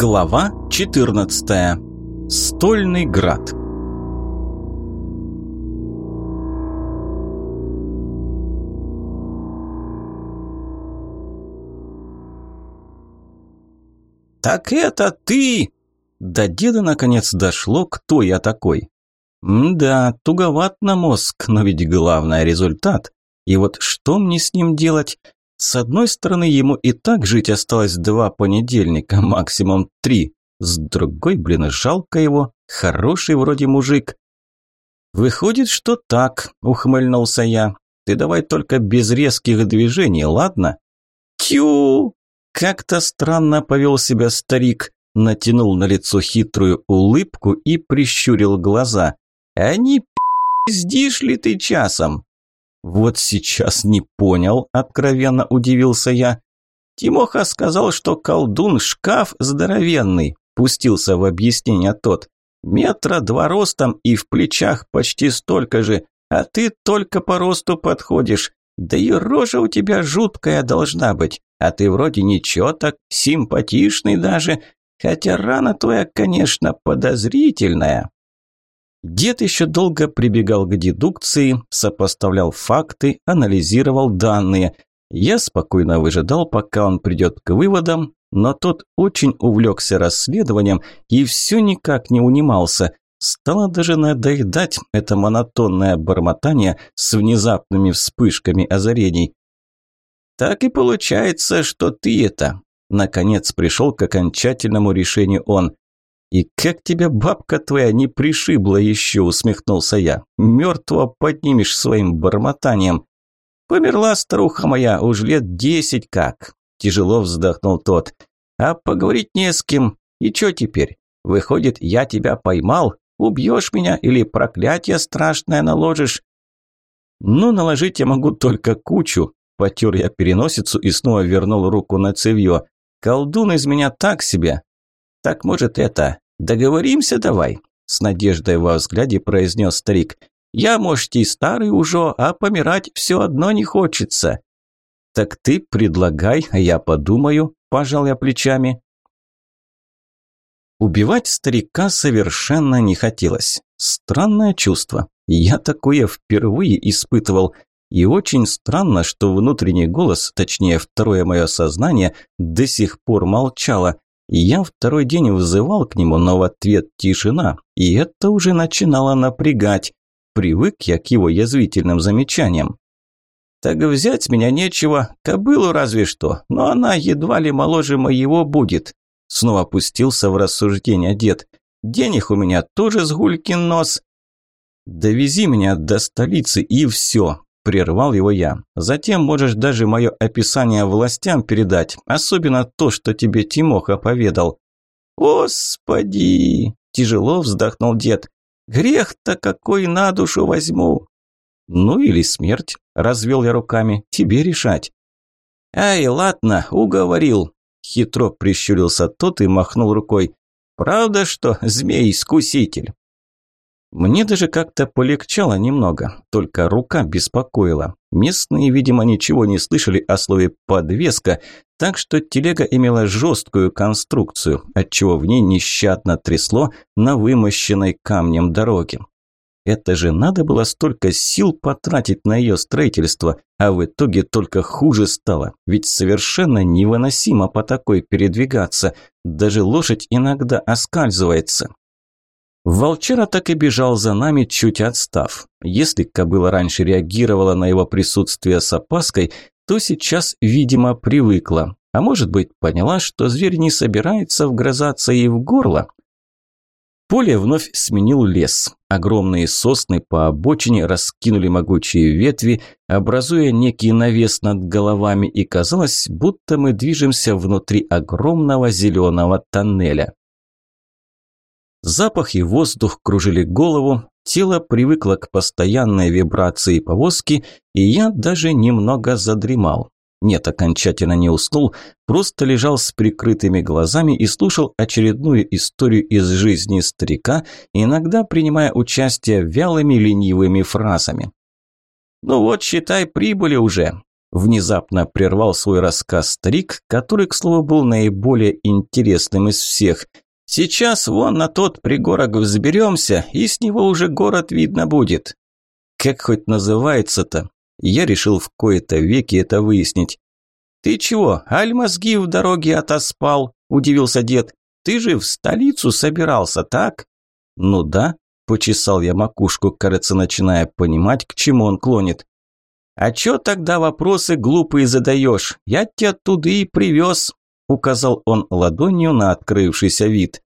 Глава 14. Стольный град. «Так это ты!» До деда наконец дошло, кто я такой. да, туговат на мозг, но ведь главное результат. И вот что мне с ним делать? С одной стороны, ему и так жить осталось два понедельника, максимум три. С другой, блин, жалко его, хороший вроде мужик. «Выходит, что так», – ухмыльнулся я. «Ты давай только без резких движений, ладно?» «Тю!» – как-то странно повел себя старик, натянул на лицо хитрую улыбку и прищурил глаза. «А не пиздишь ли ты часом?» «Вот сейчас не понял», – откровенно удивился я. «Тимоха сказал, что колдун шкаф здоровенный», – пустился в объяснение тот. «Метра два ростом и в плечах почти столько же, а ты только по росту подходишь. Да и рожа у тебя жуткая должна быть, а ты вроде ничего так, симпатичный даже, хотя рана твоя, конечно, подозрительная». Дед еще долго прибегал к дедукции, сопоставлял факты, анализировал данные. Я спокойно выжидал, пока он придет к выводам, но тот очень увлекся расследованием и все никак не унимался. Стало даже надоедать это монотонное бормотание с внезапными вспышками озарений. «Так и получается, что ты это...» Наконец пришел к окончательному решению он. «И как тебя бабка твоя не пришибла еще?» – усмехнулся я. «Мертвого поднимешь своим бормотанием». «Померла старуха моя уж лет десять как», – тяжело вздохнул тот. «А поговорить не с кем. И что теперь? Выходит, я тебя поймал? Убьешь меня или проклятие страшное наложишь?» «Ну, наложить я могу только кучу», – потер я переносицу и снова вернул руку на цевьё. «Колдун из меня так себе, «Так, может, это, договоримся давай?» С надеждой во взгляде произнес старик. «Я, может, и старый уже, а помирать все одно не хочется». «Так ты предлагай, а я подумаю», – пожал я плечами. Убивать старика совершенно не хотелось. Странное чувство. Я такое впервые испытывал. И очень странно, что внутренний голос, точнее второе мое сознание, до сих пор молчало. Я второй день вызывал к нему, но в ответ тишина, и это уже начинало напрягать. Привык я к его язвительным замечаниям. «Так взять меня нечего, кобылу разве что, но она едва ли моложе моего будет», снова опустился в рассуждение дед. «Денег у меня тоже с гулькин нос». «Довези меня до столицы и все», Прервал его я. Затем можешь даже мое описание властям передать, особенно то, что тебе Тимоха поведал. Господи! Тяжело вздохнул дед. Грех-то какой на душу возьму. Ну или смерть, развел я руками, тебе решать. Ай, ладно, уговорил. Хитро прищурился тот и махнул рукой. Правда, что змей-искуситель? Мне даже как-то полегчало немного, только рука беспокоила. Местные, видимо, ничего не слышали о слове «подвеска», так что телега имела жесткую конструкцию, отчего в ней нещадно трясло на вымощенной камнем дороге. Это же надо было столько сил потратить на ее строительство, а в итоге только хуже стало, ведь совершенно невыносимо по такой передвигаться, даже лошадь иногда оскальзывается. Волчара так и бежал за нами, чуть отстав. Если кобыла раньше реагировала на его присутствие с опаской, то сейчас, видимо, привыкла. А может быть, поняла, что зверь не собирается вгрызаться ей в горло. Поле вновь сменил лес. Огромные сосны по обочине раскинули могучие ветви, образуя некий навес над головами, и казалось, будто мы движемся внутри огромного зеленого тоннеля. Запах и воздух кружили голову, тело привыкло к постоянной вибрации повозки, и я даже немного задремал. Нет, окончательно не уснул, просто лежал с прикрытыми глазами и слушал очередную историю из жизни старика, иногда принимая участие вялыми ленивыми фразами. «Ну вот, считай, прибыли уже. Внезапно прервал свой рассказ старик, который, к слову, был наиболее интересным из всех. «Сейчас вон на тот пригорок взберемся, и с него уже город видно будет». «Как хоть называется-то?» Я решил в кои-то веки это выяснить. «Ты чего, аль мозги в дороге отоспал?» – удивился дед. «Ты же в столицу собирался, так?» «Ну да», – почесал я макушку, кажется, начиная понимать, к чему он клонит. «А чё тогда вопросы глупые задаешь? Я тебя туда и привез», – указал он ладонью на открывшийся вид.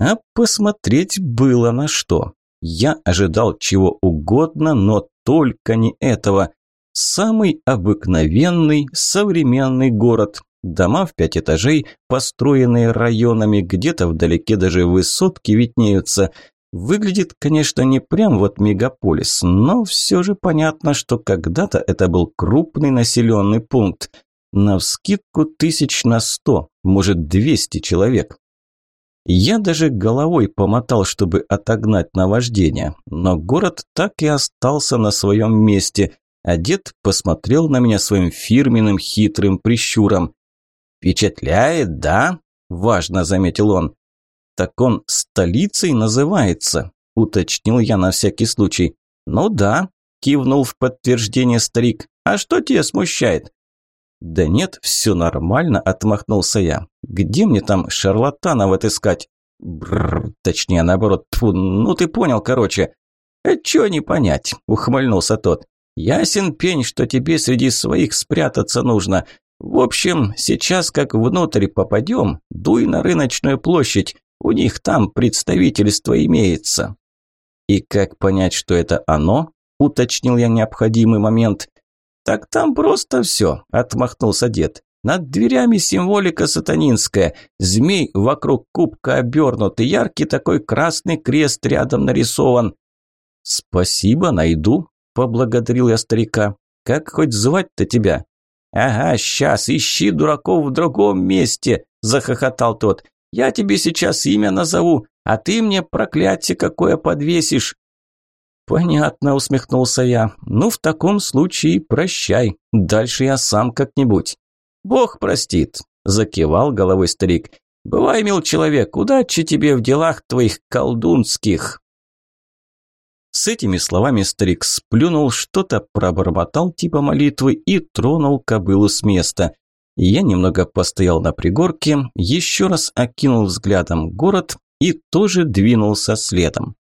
А посмотреть было на что. Я ожидал чего угодно, но только не этого. Самый обыкновенный современный город. Дома в пять этажей, построенные районами, где-то вдалеке даже высотки виднеются. Выглядит, конечно, не прям вот мегаполис, но все же понятно, что когда-то это был крупный населенный пункт. На вскидку тысяч на сто, может двести человек. Я даже головой помотал, чтобы отогнать наваждение, но город так и остался на своем месте, а дед посмотрел на меня своим фирменным хитрым прищуром. «Впечатляет, да?» – важно заметил он. «Так он столицей называется», – уточнил я на всякий случай. «Ну да», – кивнул в подтверждение старик. «А что тебя смущает?» «Да нет, все нормально», – отмахнулся я. «Где мне там шарлатанов отыскать?» Бррр, точнее, наоборот, тьфу, ну ты понял, короче. «А чё не понять?» – ухмыльнулся тот. Ясен пень, что тебе среди своих спрятаться нужно. В общем, сейчас как внутрь попадем, дуй на рыночную площадь, у них там представительство имеется». «И как понять, что это оно?» – уточнил я необходимый момент. «Так там просто все», – отмахнулся дед. «Над дверями символика сатанинская, змей вокруг кубка обернут, и яркий такой красный крест рядом нарисован». «Спасибо, найду», поблагодарил я старика. «Как хоть звать-то тебя?» «Ага, сейчас, ищи дураков в другом месте!» – захохотал тот. «Я тебе сейчас имя назову, а ты мне проклятие какое подвесишь!» «Понятно», – усмехнулся я. «Ну, в таком случае прощай. Дальше я сам как-нибудь». «Бог простит», – закивал головой старик. «Бывай, мил человек, удачи тебе в делах твоих колдунских!» С этими словами старик сплюнул, что-то пробормотал типа молитвы и тронул кобылу с места. Я немного постоял на пригорке, еще раз окинул взглядом город и тоже двинулся следом.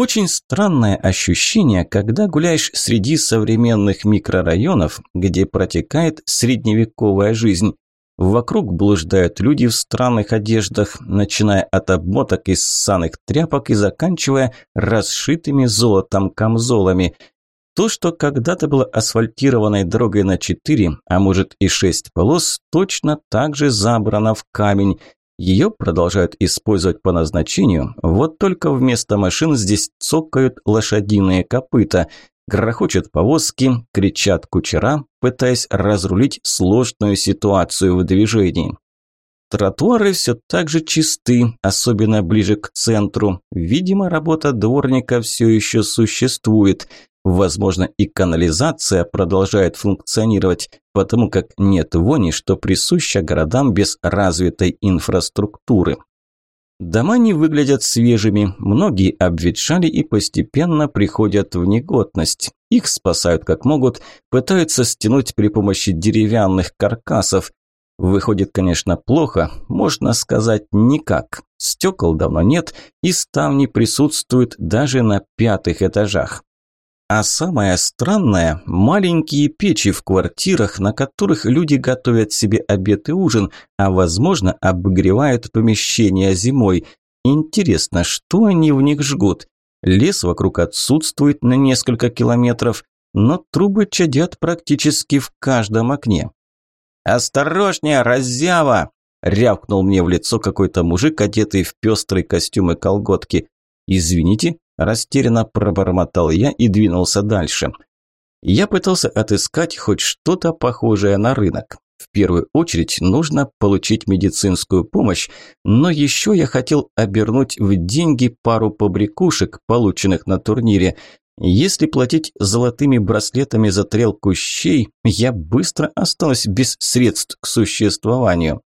Очень странное ощущение, когда гуляешь среди современных микрорайонов, где протекает средневековая жизнь. Вокруг блуждают люди в странных одеждах, начиная от обмоток из ссаных тряпок и заканчивая расшитыми золотом камзолами. То, что когда-то было асфальтированной дорогой на четыре, а может и шесть полос, точно так же забрано в камень. Ее продолжают использовать по назначению, вот только вместо машин здесь цокают лошадиные копыта – Грохочут повозки, кричат кучера, пытаясь разрулить сложную ситуацию в движении. Тротуары все так же чисты, особенно ближе к центру. Видимо, работа дворника все еще существует. Возможно, и канализация продолжает функционировать, потому как нет вони, что присуща городам без развитой инфраструктуры. Дома не выглядят свежими, многие обветшали и постепенно приходят в негодность. Их спасают как могут, пытаются стянуть при помощи деревянных каркасов. Выходит, конечно, плохо, можно сказать никак. Стекол давно нет, и ставни присутствуют даже на пятых этажах. А самое странное – маленькие печи в квартирах, на которых люди готовят себе обед и ужин, а возможно обогревают помещения зимой. Интересно, что они в них жгут? Лес вокруг отсутствует на несколько километров, но трубы чадят практически в каждом окне. «Осторожнее, раззява!» – рявкнул мне в лицо какой-то мужик, одетый в пестрый костюм и колготки. «Извините», Растерянно пробормотал я и двинулся дальше. Я пытался отыскать хоть что-то похожее на рынок. В первую очередь нужно получить медицинскую помощь, но еще я хотел обернуть в деньги пару побрякушек, полученных на турнире. Если платить золотыми браслетами за трелку щей, я быстро осталась без средств к существованию.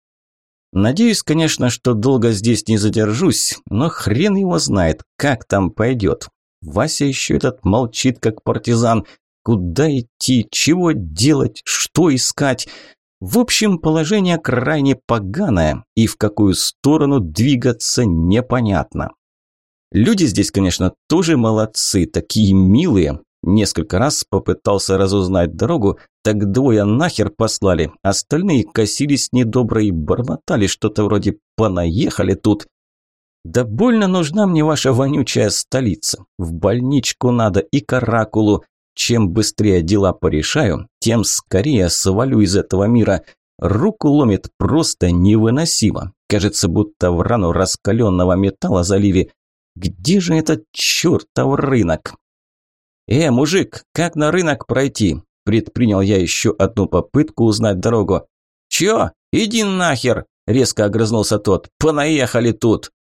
Надеюсь, конечно, что долго здесь не задержусь, но хрен его знает, как там пойдет. Вася еще этот молчит, как партизан. Куда идти, чего делать, что искать? В общем, положение крайне поганое, и в какую сторону двигаться непонятно. Люди здесь, конечно, тоже молодцы, такие милые. Несколько раз попытался разузнать дорогу, так двое нахер послали, остальные косились недобро и бормотали что-то вроде «понаехали тут». Да больно нужна мне ваша вонючая столица. В больничку надо и каракулу. Чем быстрее дела порешаю, тем скорее свалю из этого мира. Руку ломит просто невыносимо. Кажется, будто в рану раскаленного металла залили. Где же этот чертов рынок? «Э, мужик, как на рынок пройти?» Предпринял я еще одну попытку узнать дорогу. «Чё? Иди нахер!» – резко огрызнулся тот. «Понаехали тут!»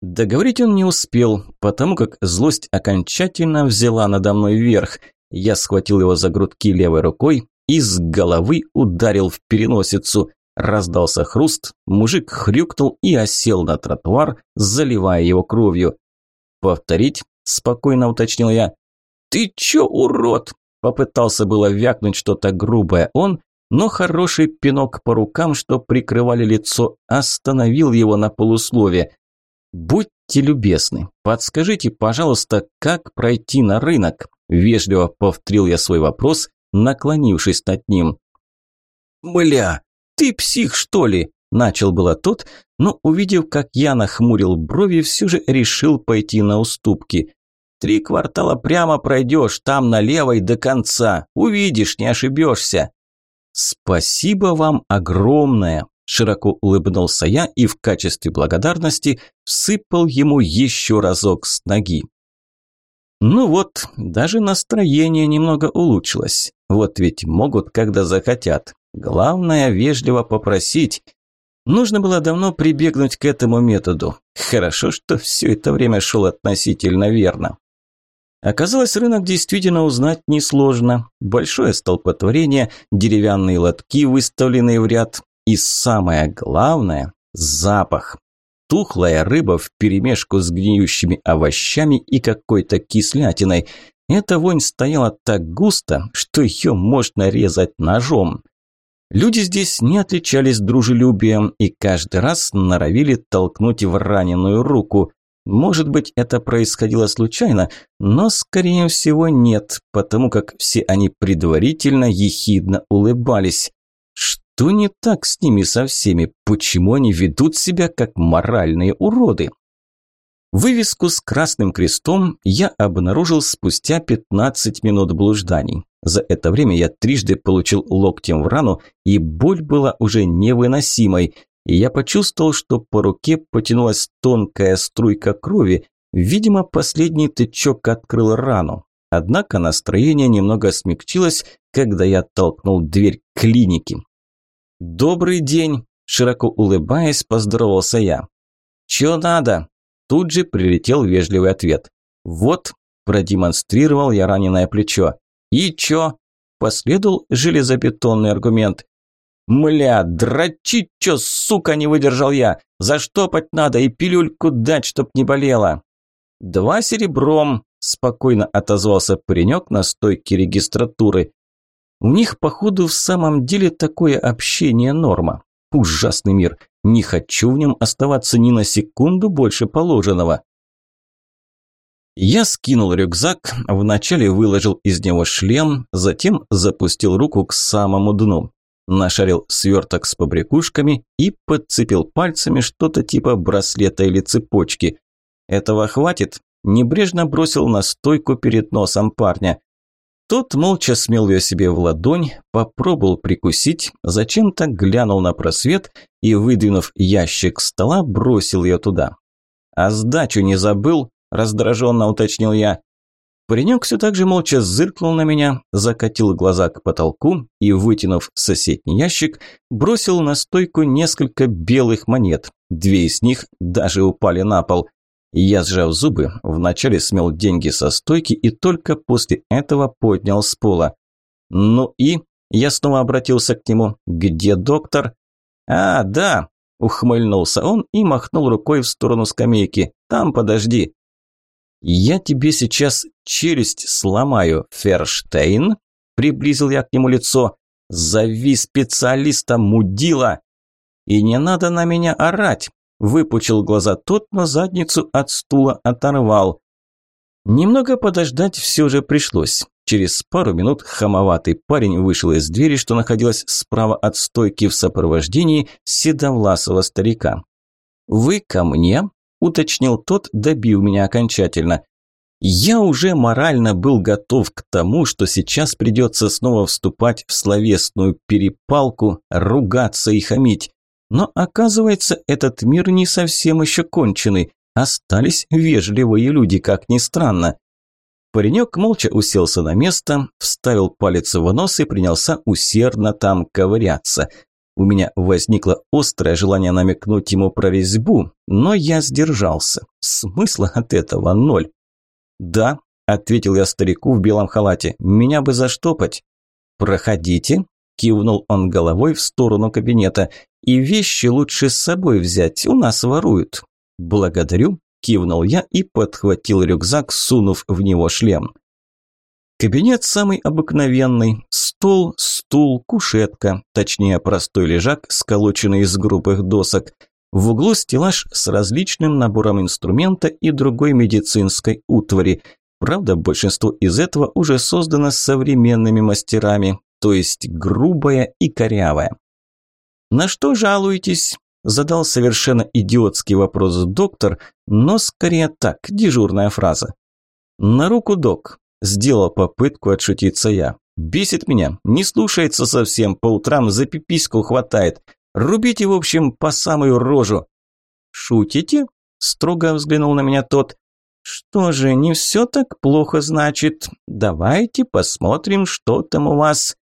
Договорить он не успел, потому как злость окончательно взяла надо мной верх. Я схватил его за грудки левой рукой и с головы ударил в переносицу. Раздался хруст, мужик хрюкнул и осел на тротуар, заливая его кровью. «Повторить?» – спокойно уточнил я. «Ты чё, урод?» – попытался было вякнуть что-то грубое он, но хороший пинок по рукам, что прикрывали лицо, остановил его на полуслове. «Будьте любезны, подскажите, пожалуйста, как пройти на рынок?» – вежливо повторил я свой вопрос, наклонившись над ним. «Бля, ты псих, что ли?» – начал было тот, но, увидев, как я нахмурил брови, все же решил пойти на уступки. «Три квартала прямо пройдешь, там налево и до конца. Увидишь, не ошибешься». «Спасибо вам огромное!» – широко улыбнулся я и в качестве благодарности всыпал ему еще разок с ноги. Ну вот, даже настроение немного улучшилось. Вот ведь могут, когда захотят. Главное, вежливо попросить. Нужно было давно прибегнуть к этому методу. Хорошо, что все это время шел относительно верно. Оказалось, рынок действительно узнать несложно. Большое столпотворение, деревянные лотки, выставленные в ряд. И самое главное – запах. Тухлая рыба вперемешку с гниющими овощами и какой-то кислятиной. Эта вонь стояла так густо, что ее можно резать ножом. Люди здесь не отличались дружелюбием и каждый раз норовили толкнуть в раненую руку. Может быть, это происходило случайно, но, скорее всего, нет, потому как все они предварительно ехидно улыбались. Что не так с ними со всеми? Почему они ведут себя как моральные уроды? Вывеску с красным крестом я обнаружил спустя 15 минут блужданий. За это время я трижды получил локтем в рану, и боль была уже невыносимой. И я почувствовал, что по руке потянулась тонкая струйка крови. Видимо, последний тычок открыл рану. Однако настроение немного смягчилось, когда я толкнул дверь клиники. «Добрый день!» – широко улыбаясь, поздоровался я. «Чё надо?» Тут же прилетел вежливый ответ. «Вот», – продемонстрировал я раненое плечо. «И чё?» – последовал железобетонный аргумент. «Мля, дрочить чё, сука, не выдержал я! Заштопать надо и пилюльку дать, чтоб не болело!» «Два серебром», – спокойно отозвался паренек на стойке регистратуры. «У них, походу, в самом деле такое общение норма. Ужасный мир. Не хочу в нем оставаться ни на секунду больше положенного. Я скинул рюкзак, вначале выложил из него шлем, затем запустил руку к самому дну. Нашарил сверток с побрякушками и подцепил пальцами что-то типа браслета или цепочки. Этого хватит? Небрежно бросил на стойку перед носом парня. Тот молча смел ее себе в ладонь, попробовал прикусить, зачем-то глянул на просвет и, выдвинув ящик стола, бросил ее туда. «А сдачу не забыл?» – раздраженно уточнил я. Паренек все так же молча зыркнул на меня, закатил глаза к потолку и, вытянув соседний ящик, бросил на стойку несколько белых монет. Две из них даже упали на пол. Я, сжав зубы, вначале смел деньги со стойки и только после этого поднял с пола. «Ну и?» – я снова обратился к нему. «Где доктор?» «А, да!» – ухмыльнулся он и махнул рукой в сторону скамейки. «Там подожди!» «Я тебе сейчас челюсть сломаю, Ферштейн!» – приблизил я к нему лицо. «Зови специалиста, мудила!» «И не надо на меня орать!» Выпучил глаза тот, но задницу от стула оторвал. Немного подождать все же пришлось. Через пару минут хамоватый парень вышел из двери, что находилась справа от стойки в сопровождении седовласого старика. «Вы ко мне?» – уточнил тот, добив меня окончательно. Я уже морально был готов к тому, что сейчас придется снова вступать в словесную перепалку, ругаться и хамить. Но оказывается, этот мир не совсем еще конченый. Остались вежливые люди, как ни странно. Паренек молча уселся на место, вставил палец в нос и принялся усердно там ковыряться. У меня возникло острое желание намекнуть ему про резьбу, но я сдержался. Смысла от этого ноль. «Да», – ответил я старику в белом халате, – «меня бы заштопать». «Проходите», – кивнул он головой в сторону кабинета. И вещи лучше с собой взять, у нас воруют. Благодарю, кивнул я и подхватил рюкзак, сунув в него шлем. Кабинет самый обыкновенный. Стол, стул, кушетка, точнее простой лежак, сколоченный из грубых досок. В углу стеллаж с различным набором инструмента и другой медицинской утвари. Правда, большинство из этого уже создано современными мастерами, то есть грубое и корявое. «На что жалуетесь?» – задал совершенно идиотский вопрос доктор, но скорее так, дежурная фраза. «На руку, док», – сделал попытку отшутиться я. «Бесит меня, не слушается совсем, по утрам за пипиську хватает. Рубите, в общем, по самую рожу». «Шутите?» – строго взглянул на меня тот. «Что же, не все так плохо, значит. Давайте посмотрим, что там у вас».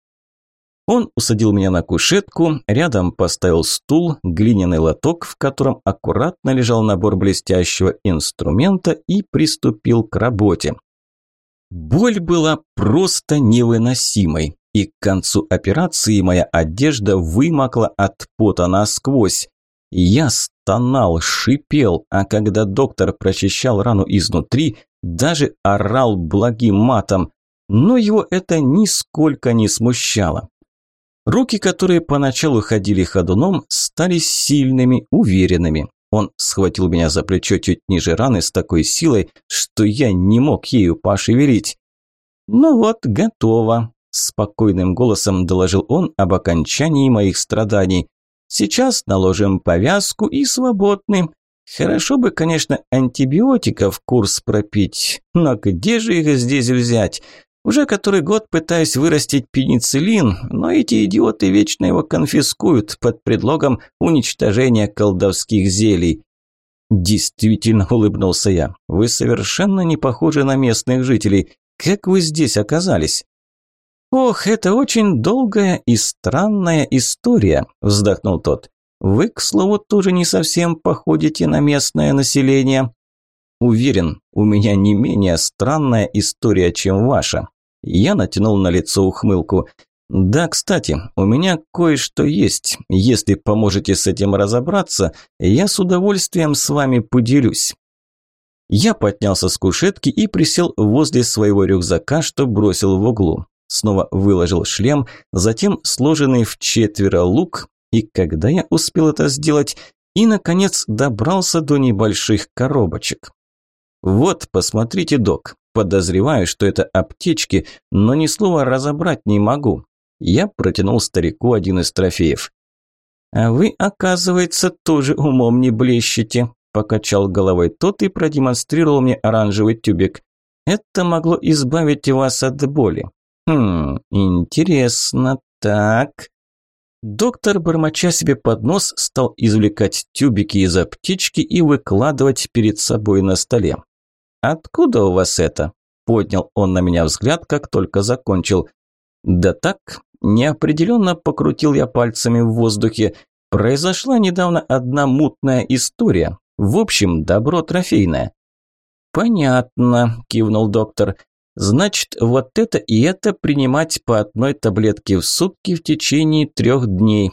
Он усадил меня на кушетку, рядом поставил стул, глиняный лоток, в котором аккуратно лежал набор блестящего инструмента и приступил к работе. Боль была просто невыносимой, и к концу операции моя одежда вымокла от пота насквозь. Я стонал, шипел, а когда доктор прочищал рану изнутри, даже орал благим матом. Но его это нисколько не смущало. Руки, которые поначалу ходили ходуном, стали сильными, уверенными. Он схватил меня за плечо чуть ниже раны с такой силой, что я не мог ею пошевелить. «Ну вот, готово», – спокойным голосом доложил он об окончании моих страданий. «Сейчас наложим повязку и свободны. Хорошо бы, конечно, антибиотиков курс пропить, но где же их здесь взять? Уже который год пытаюсь вырастить пенициллин, но эти идиоты вечно его конфискуют под предлогом уничтожения колдовских зелий. Действительно, улыбнулся я. Вы совершенно не похожи на местных жителей. Как вы здесь оказались? Ох, это очень долгая и странная история, вздохнул тот. Вы, к слову, тоже не совсем походите на местное население. Уверен, у меня не менее странная история, чем ваша. Я натянул на лицо ухмылку. «Да, кстати, у меня кое-что есть. Если поможете с этим разобраться, я с удовольствием с вами поделюсь». Я поднялся с кушетки и присел возле своего рюкзака, что бросил в углу. Снова выложил шлем, затем сложенный в четверо лук, и когда я успел это сделать, и, наконец, добрался до небольших коробочек. «Вот, посмотрите, док, Подозреваю, что это аптечки, но ни слова разобрать не могу. Я протянул старику один из трофеев. «А вы, оказывается, тоже умом не блещете», – покачал головой тот и продемонстрировал мне оранжевый тюбик. «Это могло избавить вас от боли». «Хм, интересно, так...» Доктор, бормоча себе под нос, стал извлекать тюбики из аптечки и выкладывать перед собой на столе. «Откуда у вас это?» – поднял он на меня взгляд, как только закончил. «Да так, неопределенно покрутил я пальцами в воздухе. Произошла недавно одна мутная история. В общем, добро трофейное. «Понятно», – кивнул доктор. «Значит, вот это и это принимать по одной таблетке в сутки в течение трех дней.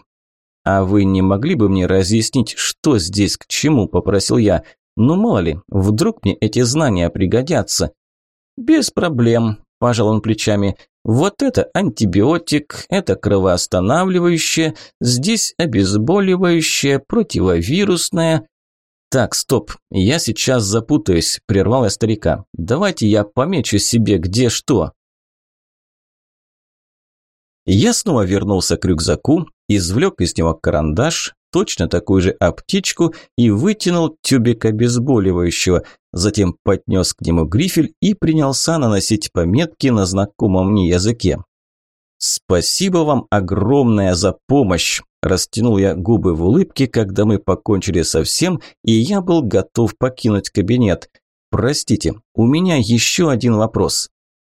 А вы не могли бы мне разъяснить, что здесь к чему?» – попросил я. «Ну, мало ли, вдруг мне эти знания пригодятся». «Без проблем», – пожал он плечами. «Вот это антибиотик, это кровоостанавливающее, здесь обезболивающее, противовирусное». «Так, стоп, я сейчас запутаюсь», – прервал я старика. «Давайте я помечу себе, где что». Я снова вернулся к рюкзаку, извлек из него карандаш, точно такую же аптечку и вытянул тюбик обезболивающего, затем поднес к нему грифель и принялся наносить пометки на знакомом мне языке. «Спасибо вам огромное за помощь!» Растянул я губы в улыбке, когда мы покончили со всем, и я был готов покинуть кабинет. «Простите, у меня еще один вопрос».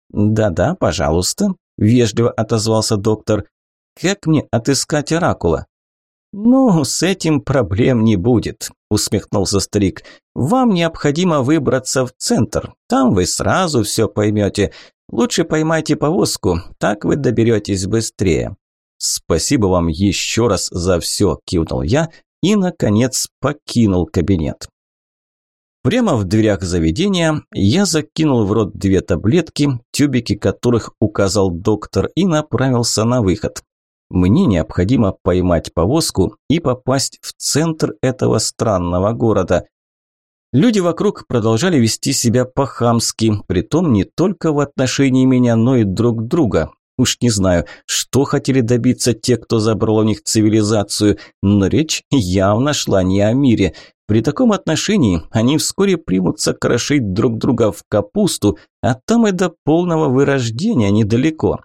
«Да-да, пожалуйста», – вежливо отозвался доктор. «Как мне отыскать оракула?» «Ну, с этим проблем не будет», – усмехнулся старик. «Вам необходимо выбраться в центр. Там вы сразу все поймете. Лучше поймайте повозку, так вы доберетесь быстрее». «Спасибо вам еще раз за все», – кивнул я и, наконец, покинул кабинет. Прямо в дверях заведения я закинул в рот две таблетки, тюбики которых указал доктор, и направился на выход. Мне необходимо поймать повозку и попасть в центр этого странного города. Люди вокруг продолжали вести себя по-хамски, притом не только в отношении меня, но и друг друга. Уж не знаю, что хотели добиться те, кто забрал у них цивилизацию, но речь явно шла не о мире. При таком отношении они вскоре примутся крошить друг друга в капусту, а там и до полного вырождения недалеко.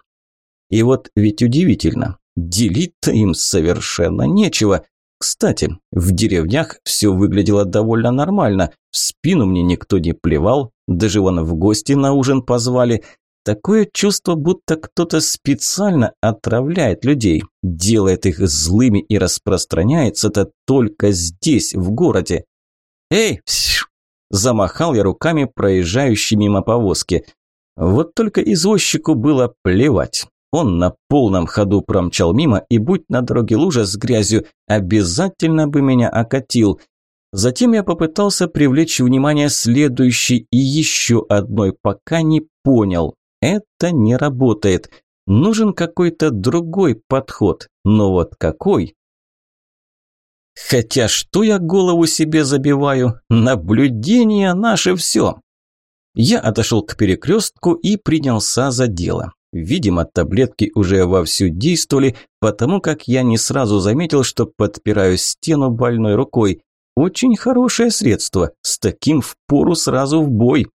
И вот ведь удивительно, делить-то им совершенно нечего. Кстати, в деревнях все выглядело довольно нормально, в спину мне никто не плевал, даже вон в гости на ужин позвали, Такое чувство, будто кто-то специально отравляет людей, делает их злыми и распространяется это только здесь, в городе. «Эй!» – замахал я руками, проезжающей мимо повозки. Вот только извозчику было плевать. Он на полном ходу промчал мимо, и будь на дороге лужа с грязью, обязательно бы меня окатил. Затем я попытался привлечь внимание следующей и еще одной, пока не понял. Это не работает. Нужен какой-то другой подход. Но вот какой? Хотя что я голову себе забиваю? Наблюдение наше все. Я отошел к перекрестку и принялся за дело. Видимо, таблетки уже вовсю действовали, потому как я не сразу заметил, что подпираю стену больной рукой. Очень хорошее средство, с таким впору сразу в бой.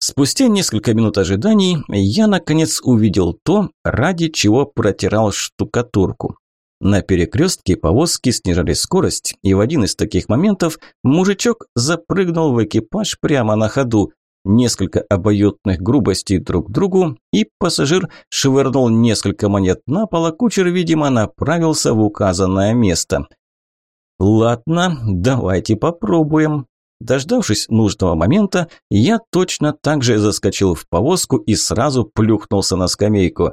Спустя несколько минут ожиданий я наконец увидел то, ради чего протирал штукатурку. На перекрестке повозки снижали скорость, и в один из таких моментов мужичок запрыгнул в экипаж прямо на ходу. Несколько обоюдных грубостей друг другу, и пассажир швырнул несколько монет на пол, а кучер, видимо, направился в указанное место. «Ладно, давайте попробуем», Дождавшись нужного момента, я точно так же заскочил в повозку и сразу плюхнулся на скамейку.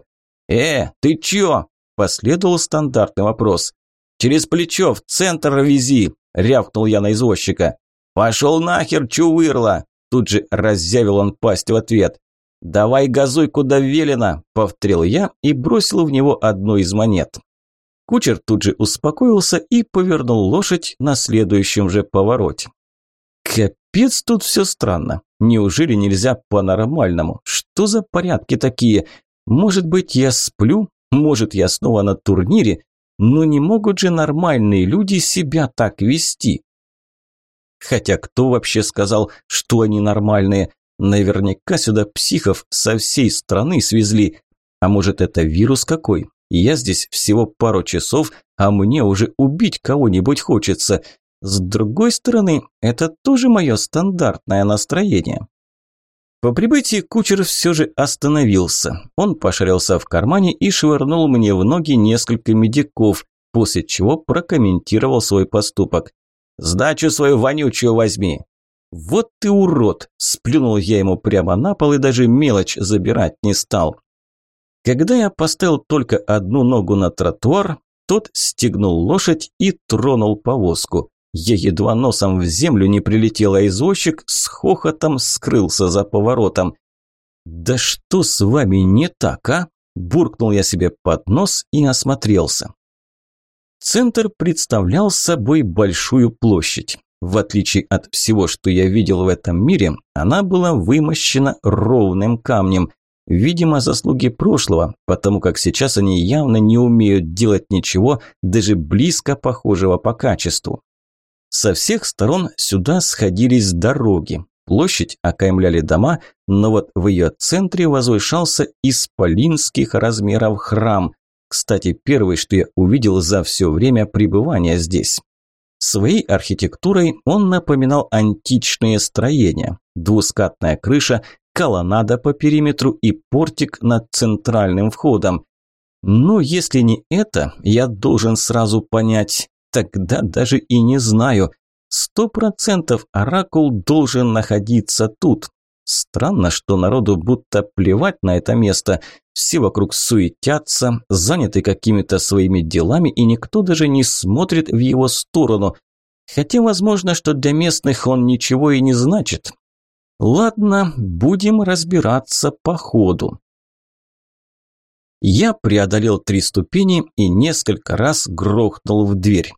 «Э, ты чё?» – последовал стандартный вопрос. «Через плечо в центр вези!» – рявкнул я на извозчика. «Пошел нахер, чувырла!» – тут же разъявил он пасть в ответ. «Давай газуй, куда велено!» – повторил я и бросил в него одну из монет. Кучер тут же успокоился и повернул лошадь на следующем же повороте. Капец, тут все странно. Неужели нельзя по-нормальному? Что за порядки такие? Может быть, я сплю? Может, я снова на турнире? Но не могут же нормальные люди себя так вести. Хотя кто вообще сказал, что они нормальные? Наверняка сюда психов со всей страны свезли. А может, это вирус какой? Я здесь всего пару часов, а мне уже убить кого-нибудь хочется. С другой стороны, это тоже мое стандартное настроение. По прибытии кучер все же остановился. Он пошарился в кармане и швырнул мне в ноги несколько медиков, после чего прокомментировал свой поступок. Сдачу свою вонючую возьми!» «Вот ты урод!» – сплюнул я ему прямо на пол и даже мелочь забирать не стал. Когда я поставил только одну ногу на тротуар, тот стегнул лошадь и тронул повозку. Я едва носом в землю не прилетел, а извозчик с хохотом скрылся за поворотом. «Да что с вами не так, а?» – буркнул я себе под нос и осмотрелся. Центр представлял собой большую площадь. В отличие от всего, что я видел в этом мире, она была вымощена ровным камнем. Видимо, заслуги прошлого, потому как сейчас они явно не умеют делать ничего, даже близко похожего по качеству. Со всех сторон сюда сходились дороги. Площадь окаймляли дома, но вот в ее центре возвышался исполинских размеров храм. Кстати, первый, что я увидел за все время пребывания здесь. Своей архитектурой он напоминал античные строения. Двускатная крыша, колоннада по периметру и портик над центральным входом. Но если не это, я должен сразу понять, тогда даже и не знаю. Сто процентов оракул должен находиться тут. Странно, что народу будто плевать на это место. Все вокруг суетятся, заняты какими-то своими делами, и никто даже не смотрит в его сторону. Хотя возможно, что для местных он ничего и не значит. Ладно, будем разбираться по ходу. Я преодолел три ступени и несколько раз грохнул в дверь.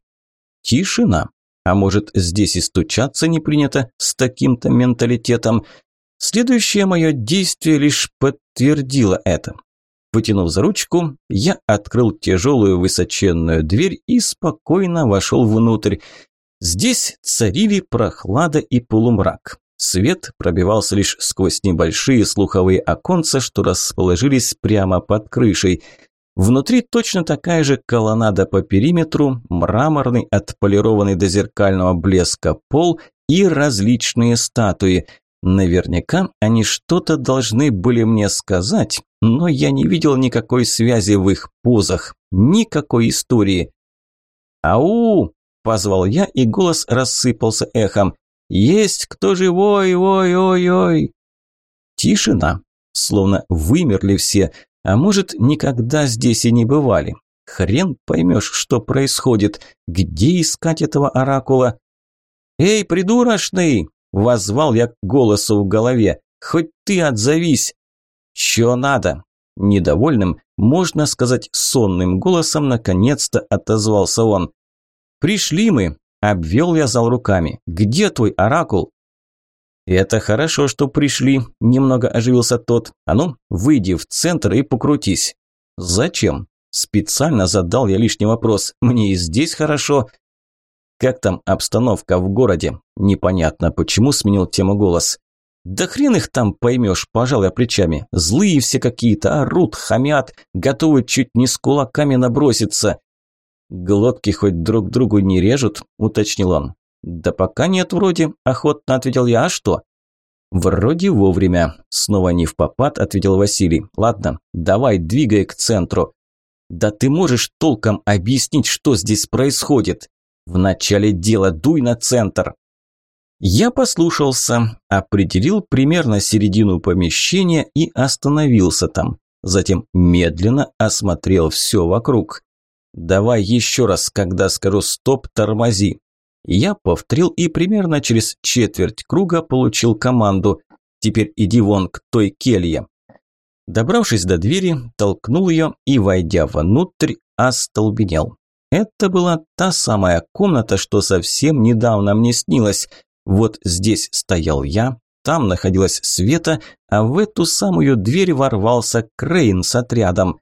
Тишина. А может, здесь и стучаться не принято с таким-то менталитетом? Следующее мое действие лишь подтвердило это. Потянув за ручку, я открыл тяжелую высоченную дверь и спокойно вошел внутрь. Здесь царили прохлада и полумрак. Свет пробивался лишь сквозь небольшие слуховые оконца, что расположились прямо под крышей. Внутри точно такая же колоннада по периметру, мраморный, отполированный до зеркального блеска пол и различные статуи. Наверняка они что-то должны были мне сказать, но я не видел никакой связи в их позах, никакой истории. «Ау!» – позвал я, и голос рассыпался эхом. «Есть кто живой, ой-ой-ой!» Тишина, словно вымерли все, а может, никогда здесь и не бывали. Хрен поймешь, что происходит, где искать этого оракула. «Эй, придурочный!» Возвал я к голосу в голове. «Хоть ты отзовись!» «Чё надо?» Недовольным, можно сказать, сонным голосом наконец-то отозвался он. «Пришли мы!» – обвел я зал руками. «Где твой оракул?» «Это хорошо, что пришли», – немного оживился тот. «А ну, выйди в центр и покрутись». «Зачем?» Специально задал я лишний вопрос. «Мне и здесь хорошо. Как там обстановка в городе? Непонятно, почему сменил тему голос. Да хрен их там поймешь, пожал я плечами. Злые все какие-то, орут, хамят, готовы чуть не с кулаками наброситься. Глотки хоть друг другу не режут, уточнил он. Да пока нет вроде, охотно ответил я, а что? Вроде вовремя. Снова не в попад, ответил Василий. Ладно, давай, двигай к центру. Да ты можешь толком объяснить, что здесь происходит? В начале дела дуй на центр. Я послушался, определил примерно середину помещения и остановился там. Затем медленно осмотрел все вокруг. «Давай еще раз, когда скажу стоп, тормози». Я повторил и примерно через четверть круга получил команду. «Теперь иди вон к той келье». Добравшись до двери, толкнул ее и, войдя внутрь, остолбенел. Это была та самая комната, что совсем недавно мне снилась. Вот здесь стоял я, там находилась Света, а в эту самую дверь ворвался Крейн с отрядом.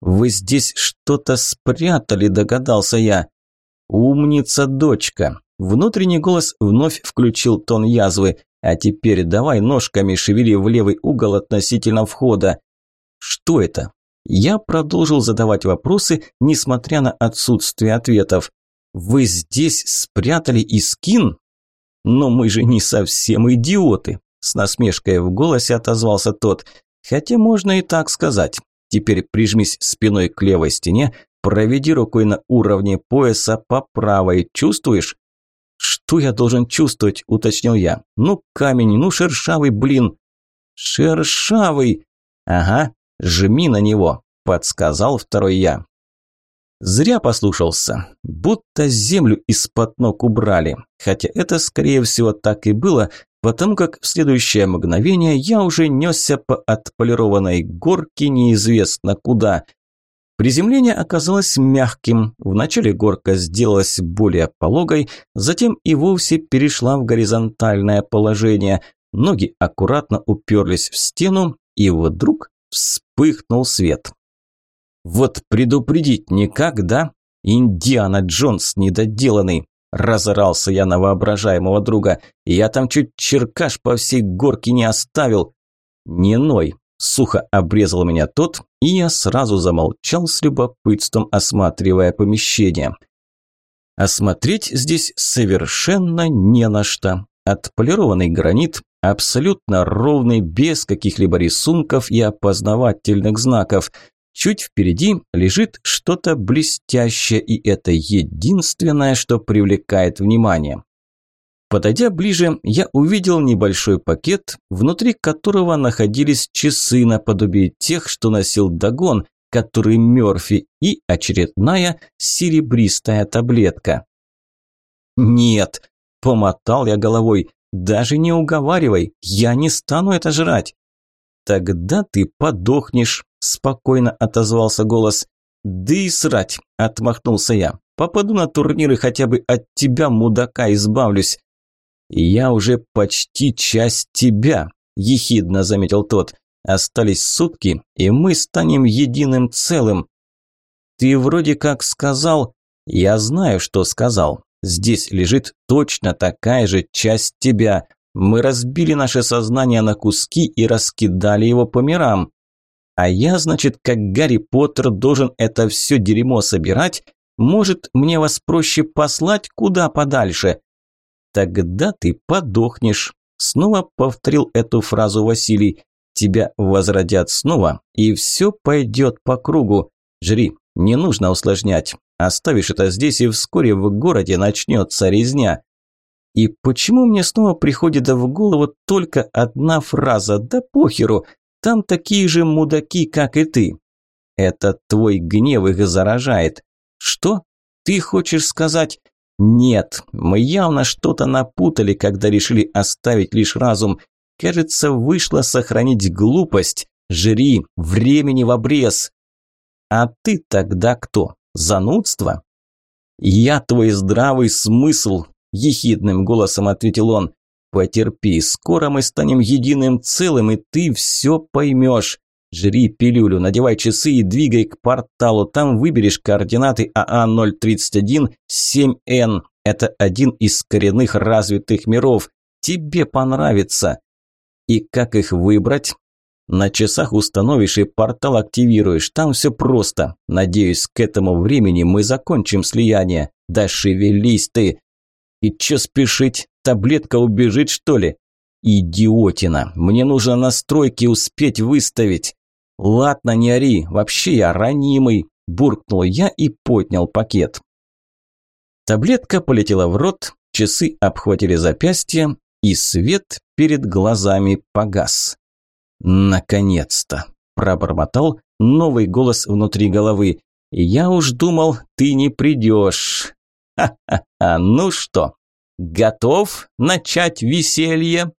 «Вы здесь что-то спрятали», – догадался я. «Умница, дочка!» Внутренний голос вновь включил тон язвы. «А теперь давай ножками шевели в левый угол относительно входа». «Что это? Я продолжил задавать вопросы, несмотря на отсутствие ответов. «Вы здесь спрятали Искин?» «Но мы же не совсем идиоты», – с насмешкой в голосе отозвался тот. «Хотя можно и так сказать. Теперь прижмись спиной к левой стене, проведи рукой на уровне пояса по правой. Чувствуешь?» «Что я должен чувствовать?» – уточнил я. «Ну, камень, ну, шершавый, блин!» «Шершавый!» «Ага, жми на него!» – подсказал второй я. Зря послушался, будто землю из-под ног убрали, хотя это, скорее всего, так и было, потому как в следующее мгновение я уже несся по отполированной горке неизвестно куда. Приземление оказалось мягким, вначале горка сделалась более пологой, затем и вовсе перешла в горизонтальное положение, ноги аккуратно уперлись в стену, и вдруг вспыхнул свет. Вот предупредить никак, да? Индиана Джонс недоделанный. Разорался я на воображаемого друга. Я там чуть черкаш по всей горке не оставил. Не ной. Сухо обрезал меня тот, и я сразу замолчал с любопытством, осматривая помещение. Осмотреть здесь совершенно не на что. Отполированный гранит, абсолютно ровный, без каких-либо рисунков и опознавательных знаков. Чуть впереди лежит что-то блестящее, и это единственное, что привлекает внимание. Подойдя ближе, я увидел небольшой пакет, внутри которого находились часы наподобие тех, что носил Дагон, который Мёрфи, и очередная серебристая таблетка. «Нет», – помотал я головой, – «даже не уговаривай, я не стану это жрать». «Тогда ты подохнешь», – спокойно отозвался голос. «Да и срать», – отмахнулся я. «Попаду на турниры, хотя бы от тебя, мудака, избавлюсь». «Я уже почти часть тебя», – ехидно заметил тот. «Остались сутки, и мы станем единым целым». «Ты вроде как сказал...» «Я знаю, что сказал. Здесь лежит точно такая же часть тебя. Мы разбили наше сознание на куски и раскидали его по мирам. А я, значит, как Гарри Поттер должен это все дерьмо собирать? Может, мне вас проще послать куда подальше? Тогда ты подохнешь. Снова повторил эту фразу Василий. Тебя возродят снова, и все пойдет по кругу. Жри, не нужно усложнять. Оставишь это здесь, и вскоре в городе начнется резня. И почему мне снова приходит в голову только одна фраза «да похеру», там такие же мудаки, как и ты. Это твой гнев их заражает. Что? Ты хочешь сказать? Нет, мы явно что-то напутали, когда решили оставить лишь разум. Кажется, вышло сохранить глупость. Жри, времени в обрез. А ты тогда кто? Занудство? Я твой здравый смысл, ехидным голосом ответил он. Потерпи, скоро мы станем единым целым, и ты все поймешь. Жри пилюлю, надевай часы и двигай к порталу. Там выберешь координаты АА-031-7Н. Это один из коренных развитых миров. Тебе понравится. И как их выбрать? На часах установишь и портал активируешь. Там все просто. Надеюсь, к этому времени мы закончим слияние. Да шевелись ты. И че спешить? Таблетка убежит, что ли? Идиотина. Мне нужно настройки успеть выставить. Ладно, не ори. Вообще я ранимый. Буркнул я и поднял пакет. Таблетка полетела в рот, часы обхватили запястье, и свет перед глазами погас. «Наконец-то!» – пробормотал новый голос внутри головы. «Я уж думал, ты не придешь. Ха-ха-ха, ну что, готов начать веселье?»